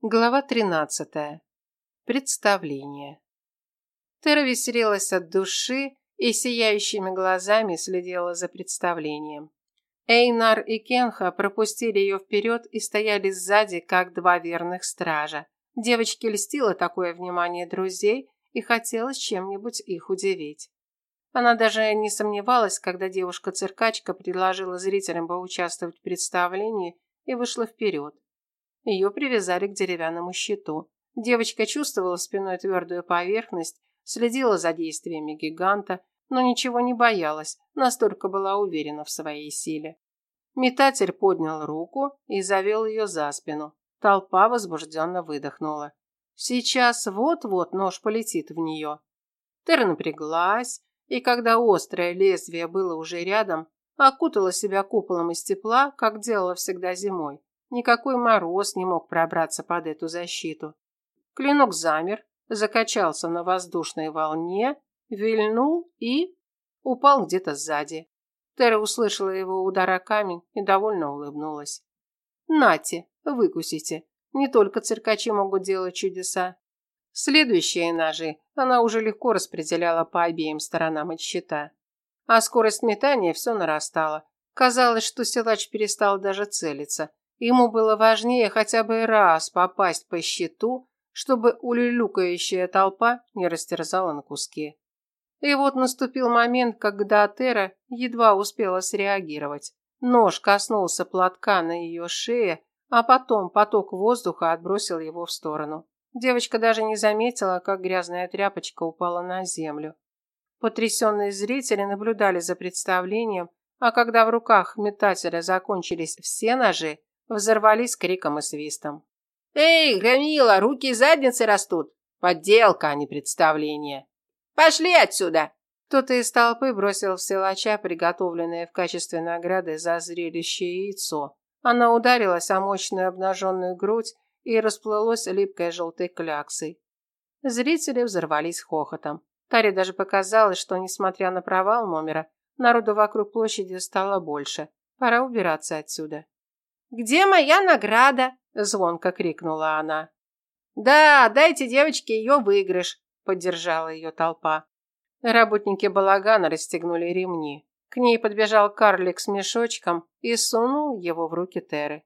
Глава 13. Представление. Тера веселилась от души и сияющими глазами следила за представлением. Эйнар и Кенха пропустили ее вперед и стояли сзади, как два верных стража. Девочке льстило такое внимание друзей и хотелось чем-нибудь их удивить. Она даже не сомневалась, когда девушка-циркачка предложила зрителям поучаствовать в представлении и вышла вперед. Ее привязали к деревянному щиту. Девочка чувствовала спиной твердую поверхность, следила за действиями гиганта, но ничего не боялась, настолько была уверена в своей силе. Метатель поднял руку и завел ее за спину. Толпа возбужденно выдохнула. Сейчас вот-вот нож полетит в нее. Тера напряглась, и когда острое лезвие было уже рядом, окутала себя куполом из тепла, как делала всегда зимой. Никакой мороз не мог пробраться под эту защиту. Клинок замер, закачался на воздушной волне, вильнул и упал где-то сзади. Тера услышала его удар о камень и довольно улыбнулась. «Нате, выкусите. Не только циркачи могут делать чудеса». Следующие ножи она уже легко распределяла по обеим сторонам от щита. А скорость метания все нарастала. Казалось, что силач перестал даже целиться. Ему было важнее хотя бы раз попасть по щиту, чтобы улюлюкающая толпа не растерзала на куски. И вот наступил момент, когда Атера едва успела среагировать. Нож коснулся платка на ее шее, а потом поток воздуха отбросил его в сторону. Девочка даже не заметила, как грязная тряпочка упала на землю. Потрясенные зрители наблюдали за представлением, а когда в руках метателя закончились все ножи, взорвались криком и свистом. «Эй, громила, руки и задницы растут!» Подделка, а не представление. «Пошли отсюда!» Кто-то из толпы бросил в силача, приготовленное в качестве награды за зрелище яйцо. Она ударилась о мощную обнаженную грудь и расплылось липкой желтой кляксой. Зрители взорвались хохотом. Таре даже показалось, что, несмотря на провал номера, народу вокруг площади стало больше. Пора убираться отсюда. «Где моя награда?» – звонко крикнула она. «Да, дайте девочке ее выигрыш», – поддержала ее толпа. Работники балагана расстегнули ремни. К ней подбежал карлик с мешочком и сунул его в руки Теры.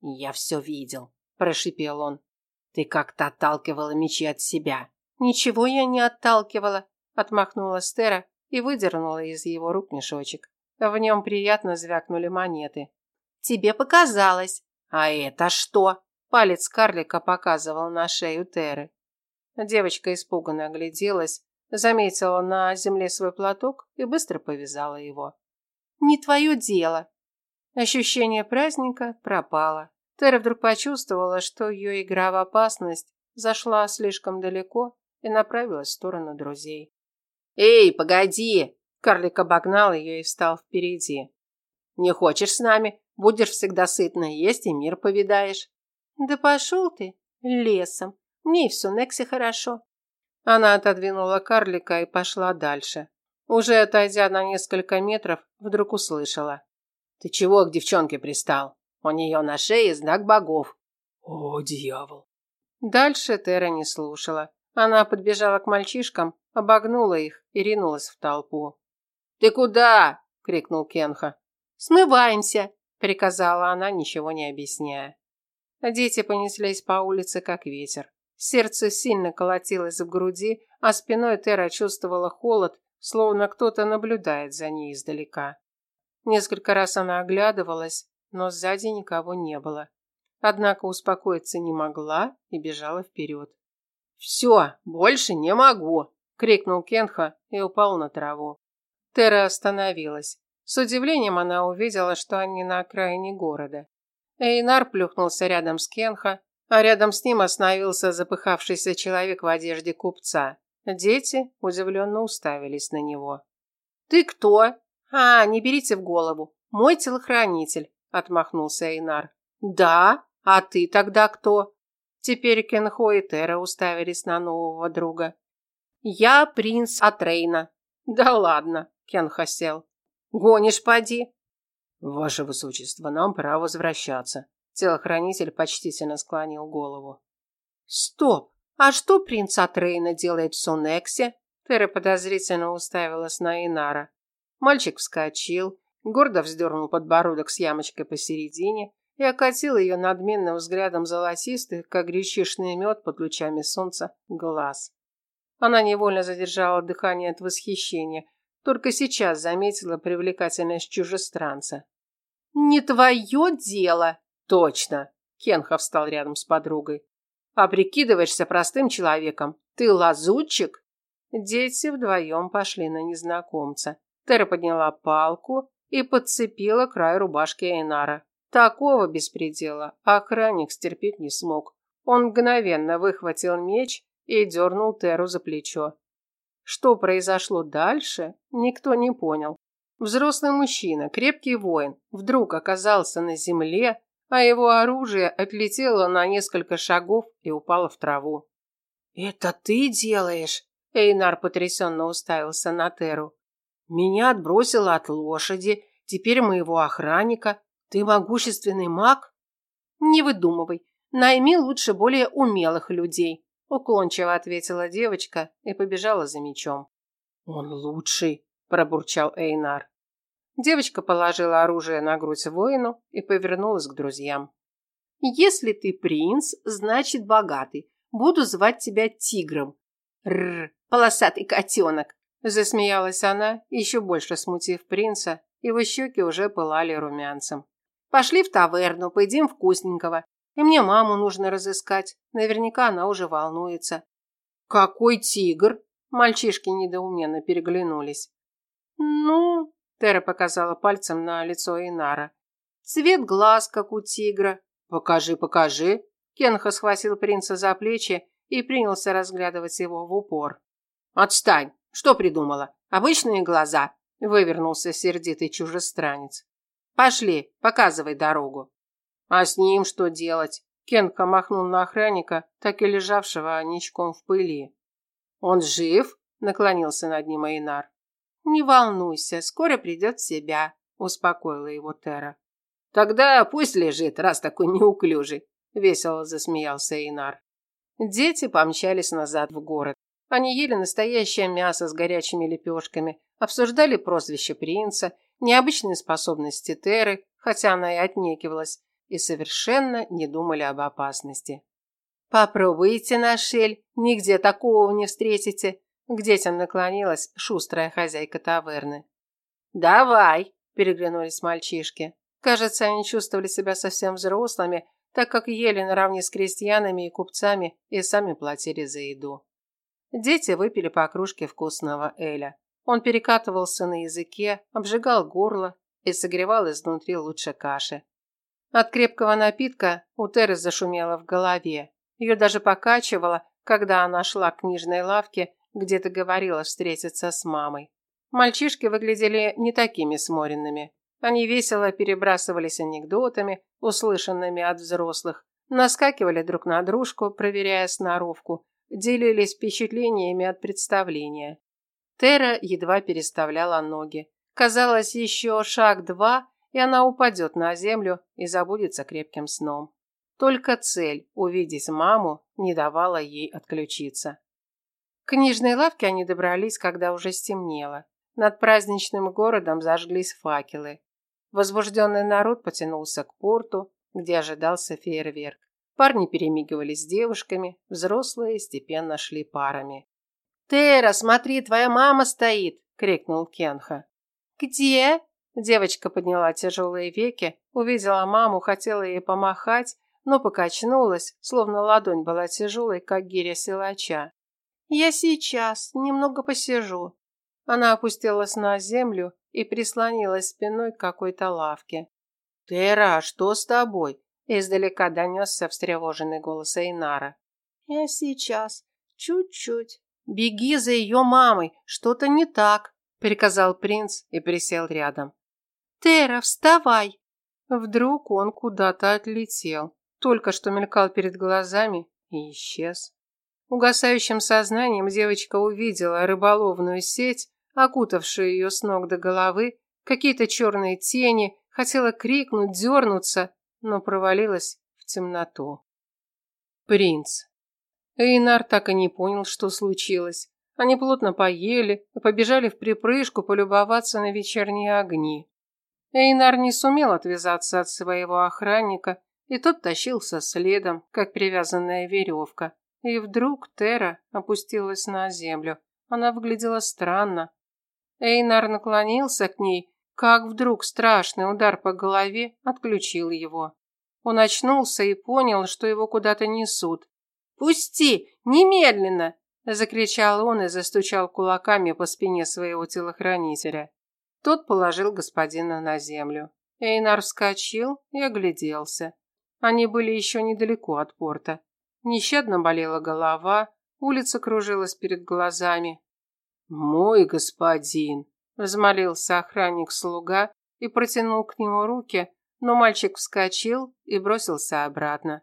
«Я все видел», – прошипел он. «Ты как-то отталкивала мечи от себя». «Ничего я не отталкивала», – отмахнулась Тера и выдернула из его рук мешочек. В нем приятно звякнули монеты. Тебе показалось. А это что? Палец карлика показывал на шею Теры. Девочка испуганно огляделась, заметила на земле свой платок и быстро повязала его. Не твое дело. Ощущение праздника пропало. Тера вдруг почувствовала, что ее игра в опасность зашла слишком далеко и направилась в сторону друзей. «Эй, погоди!» Карлик обогнал ее и встал впереди. «Не хочешь с нами? Будешь всегда сытно есть и мир повидаешь. Да пошел ты лесом. Мне и в Сунексе хорошо. Она отодвинула карлика и пошла дальше. Уже отойдя на несколько метров, вдруг услышала. Ты чего к девчонке пристал? У нее на шее знак богов. О, дьявол. Дальше Тера не слушала. Она подбежала к мальчишкам, обогнула их и ринулась в толпу. «Ты куда?» – крикнул Кенха. «Смываемся!» Приказала она, ничего не объясняя. Дети понеслись по улице, как ветер. Сердце сильно колотилось в груди, а спиной Тера чувствовала холод, словно кто-то наблюдает за ней издалека. Несколько раз она оглядывалась, но сзади никого не было. Однако успокоиться не могла и бежала вперед. «Все, больше не могу!» – крикнул Кенха и упал на траву. Тера остановилась. С удивлением она увидела, что они на окраине города. Эйнар плюхнулся рядом с Кенха, а рядом с ним остановился запыхавшийся человек в одежде купца. Дети удивленно уставились на него. «Ты кто?» «А, не берите в голову. Мой телохранитель», – отмахнулся Эйнар. «Да? А ты тогда кто?» Теперь Кенхо и Тера уставились на нового друга. «Я принц Атрейна». «Да ладно», – Кенха сел. Гонишь, поди. Ваше высочество, нам пора возвращаться. Телохранитель почтительно склонил голову. Стоп! А что принц Атрейна делает в Сонексе? Тера подозрительно уставилась на Инара. Мальчик вскочил, гордо вздернул подбородок с ямочкой посередине и окатил ее надменным взглядом золотистых, как гречишный мед под лучами солнца, глаз. Она невольно задержала дыхание от восхищения, только сейчас заметила привлекательность чужестранца. «Не твое дело!» «Точно!» Кенха встал рядом с подругой. «А прикидываешься простым человеком? Ты лазутчик?» Дети вдвоем пошли на незнакомца. Тера подняла палку и подцепила край рубашки Эйнара. Такого беспредела охранник стерпеть не смог. Он мгновенно выхватил меч и дернул Теру за плечо. Что произошло дальше, никто не понял. Взрослый мужчина, крепкий воин, вдруг оказался на земле, а его оружие отлетело на несколько шагов и упало в траву. «Это ты делаешь?» Эйнар потрясенно уставился на Теру. «Меня отбросило от лошади, теперь моего охранника. Ты могущественный маг? Не выдумывай. Найми лучше более умелых людей, уклончиво ответила девочка и побежала за мечом. Он лучший, пробурчал Эйнар. Девочка положила оружие на грудь воину и повернулась к друзьям. Если ты принц, значит богатый. Буду звать тебя тигром. Рр, полосатый котенок. Засмеялась она, еще больше смутив принца, его щеки уже пылали румянцем. Пошли в таверну, поедим вкусненького. И мне маму нужно разыскать. Наверняка она уже волнуется. Какой тигр? Мальчишки недоуменно переглянулись. Ну, Тера показала пальцем на лицо Инара. Цвет глаз, как у тигра. Покажи, покажи. Кенха схватил принца за плечи и принялся разглядывать его в упор. Отстань. Что придумала? Обычные глаза. Вывернулся сердитый чужестранец. Пошли, показывай дорогу. А с ним что делать? Кенка махнул на охранника, так и лежавшего ничком в пыли. Он жив? Наклонился над ним Айнар. Не волнуйся, скоро придет в себя, успокоила его Тера. Тогда пусть лежит, раз такой неуклюжий, весело засмеялся Эйнар. Дети помчались назад в город. Они ели настоящее мясо с горячими лепешками, обсуждали прозвище принца необычные способности Теры, хотя она и отнекивалась, и совершенно не думали об опасности. «Попробуйте на шель, нигде такого не встретите», к детям наклонилась шустрая хозяйка таверны. «Давай!» – переглянулись мальчишки. Кажется, они чувствовали себя совсем взрослыми, так как ели наравне с крестьянами и купцами и сами платили за еду. Дети выпили по кружке вкусного эля. Он перекатывался на языке, обжигал горло и согревал изнутри лучше каши. От крепкого напитка у Теры зашумело в голове. Ее даже покачивало, когда она шла к книжной лавке, где договорилась встретиться с мамой. Мальчишки выглядели не такими сморенными. Они весело перебрасывались анекдотами, услышанными от взрослых, наскакивали друг на дружку, проверяя сноровку, делились впечатлениями от представления. Тера едва переставляла ноги. Казалось, еще шаг-два, и она упадет на землю и забудется крепким сном. Только цель – увидеть маму – не давала ей отключиться. К книжной лавке они добрались, когда уже стемнело. Над праздничным городом зажглись факелы. Возбужденный народ потянулся к порту, где ожидался фейерверк. Парни перемигивались с девушками, взрослые степенно шли парами. «Тера, смотри, твоя мама стоит!» – крикнул Кенха. «Где?» Девочка подняла тяжелые веки, увидела маму, хотела ей помахать, но покачнулась, словно ладонь была тяжелой, как гиря силача. «Я сейчас, немного посижу». Она опустилась на землю и прислонилась спиной к какой-то лавке. «Тера, что с тобой?» Издалека донесся встревоженный голос Эйнара. «Я сейчас, чуть-чуть». «Беги за ее мамой, что-то не так», – приказал принц и присел рядом. «Тера, вставай!» Вдруг он куда-то отлетел, только что мелькал перед глазами и исчез. Угасающим сознанием девочка увидела рыболовную сеть, окутавшую ее с ног до головы, какие-то черные тени, хотела крикнуть, дернуться, но провалилась в темноту. Принц. Эйнар так и не понял, что случилось. Они плотно поели и побежали в припрыжку полюбоваться на вечерние огни. Эйнар не сумел отвязаться от своего охранника, и тот тащился следом, как привязанная веревка. И вдруг Тера опустилась на землю. Она выглядела странно. Эйнар наклонился к ней, как вдруг страшный удар по голове отключил его. Он очнулся и понял, что его куда-то несут. «Пусти! Немедленно!» – закричал он и застучал кулаками по спине своего телохранителя. Тот положил господина на землю. Эйнар вскочил и огляделся. Они были еще недалеко от порта. Нещадно болела голова, улица кружилась перед глазами. «Мой господин!» – взмолился охранник-слуга и протянул к нему руки, но мальчик вскочил и бросился обратно.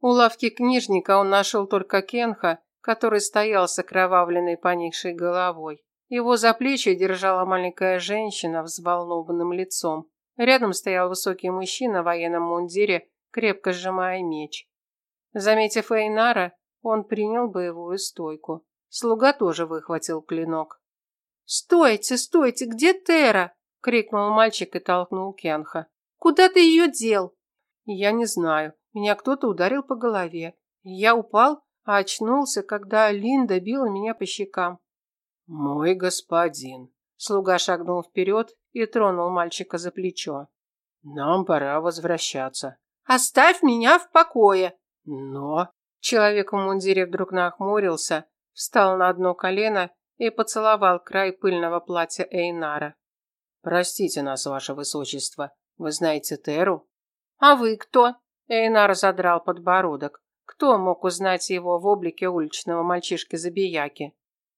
У лавки книжника он нашел только Кенха, который стоял с окровавленной поникшей головой. Его за плечи держала маленькая женщина взволнованным лицом. Рядом стоял высокий мужчина в военном мундире, крепко сжимая меч. Заметив Эйнара, он принял боевую стойку. Слуга тоже выхватил клинок. «Стойте, стойте, где Тера?» – крикнул мальчик и толкнул Кенха. «Куда ты ее дел?» «Я не знаю. Меня кто-то ударил по голове. Я упал а очнулся, когда Линда била меня по щекам. «Мой господин!» Слуга шагнул вперед и тронул мальчика за плечо. «Нам пора возвращаться». «Оставь меня в покое!» «Но...» Человек в мундире вдруг нахмурился, встал на одно колено и поцеловал край пыльного платья Эйнара. «Простите нас, ваше высочество. Вы знаете Теру?» «А вы кто?» Эйнар задрал подбородок. Кто мог узнать его в облике уличного мальчишки-забияки?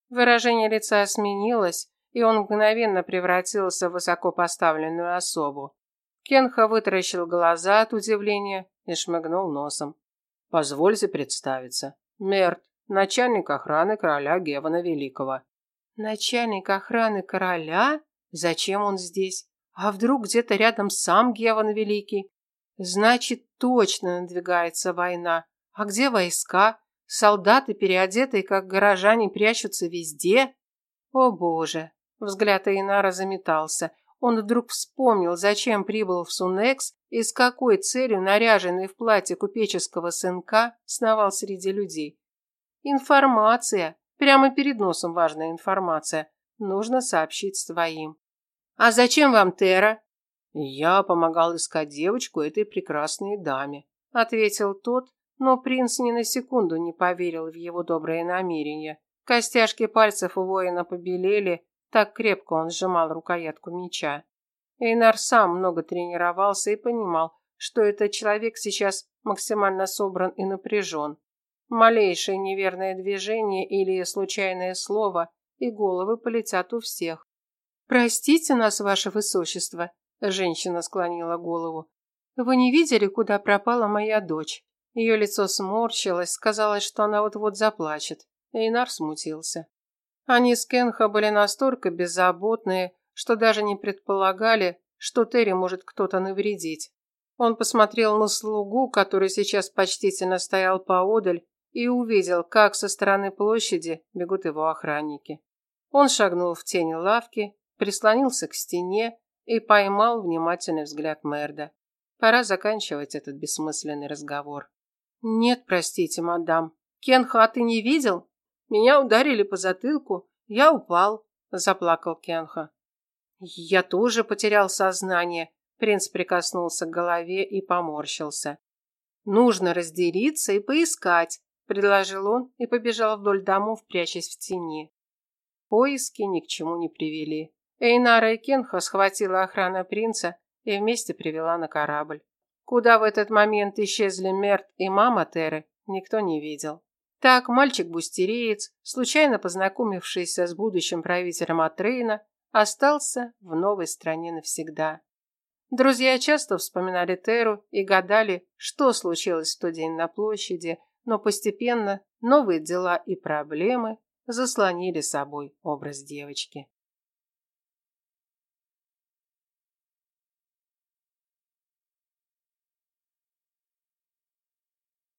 Выражение лица сменилось, и он мгновенно превратился в высокопоставленную особу. Кенха вытаращил глаза от удивления и шмыгнул носом. «Позвольте представиться. Мерт, начальник охраны короля Гевана Великого». «Начальник охраны короля? Зачем он здесь? А вдруг где-то рядом сам Геван Великий? Значит, точно надвигается война. А где войска? Солдаты, переодетые, как горожане, прячутся везде? О боже! Взгляд Эйнара заметался. Он вдруг вспомнил, зачем прибыл в Сунекс и с какой целью, наряженный в платье купеческого сынка, сновал среди людей. Информация. Прямо перед носом важная информация. Нужно сообщить своим. «А зачем вам Тера?» «Я помогал искать девочку этой прекрасной даме», — ответил тот, но принц ни на секунду не поверил в его добрые намерения. Костяшки пальцев у воина побелели, так крепко он сжимал рукоятку меча. Эйнар сам много тренировался и понимал, что этот человек сейчас максимально собран и напряжен. Малейшее неверное движение или случайное слово, и головы полетят у всех. «Простите нас, ваше высочество», – женщина склонила голову. «Вы не видели, куда пропала моя дочь?» Ее лицо сморщилось, казалось, что она вот-вот заплачет. Эйнар смутился. Они с Кенха были настолько беззаботные, что даже не предполагали, что Терри может кто-то навредить. Он посмотрел на слугу, который сейчас почтительно стоял поодаль, и увидел, как со стороны площади бегут его охранники. Он шагнул в тень лавки, прислонился к стене и поймал внимательный взгляд Мерда. Пора заканчивать этот бессмысленный разговор. «Нет, простите, мадам. Кенха, ты не видел? Меня ударили по затылку. Я упал», – заплакал Кенха. «Я тоже потерял сознание», – принц прикоснулся к голове и поморщился. «Нужно разделиться и поискать», – предложил он и побежал вдоль домов, прячась в тени. Поиски ни к чему не привели. Эйнара и Кенха схватила охрана принца и вместе привела на корабль. Куда в этот момент исчезли Мерт и мама Теры, никто не видел. Так мальчик-бустереец, случайно познакомившийся с будущим правителем Атрейна, остался в новой стране навсегда. Друзья часто вспоминали Теру и гадали, что случилось в тот день на площади, но постепенно новые дела и проблемы заслонили собой образ девочки.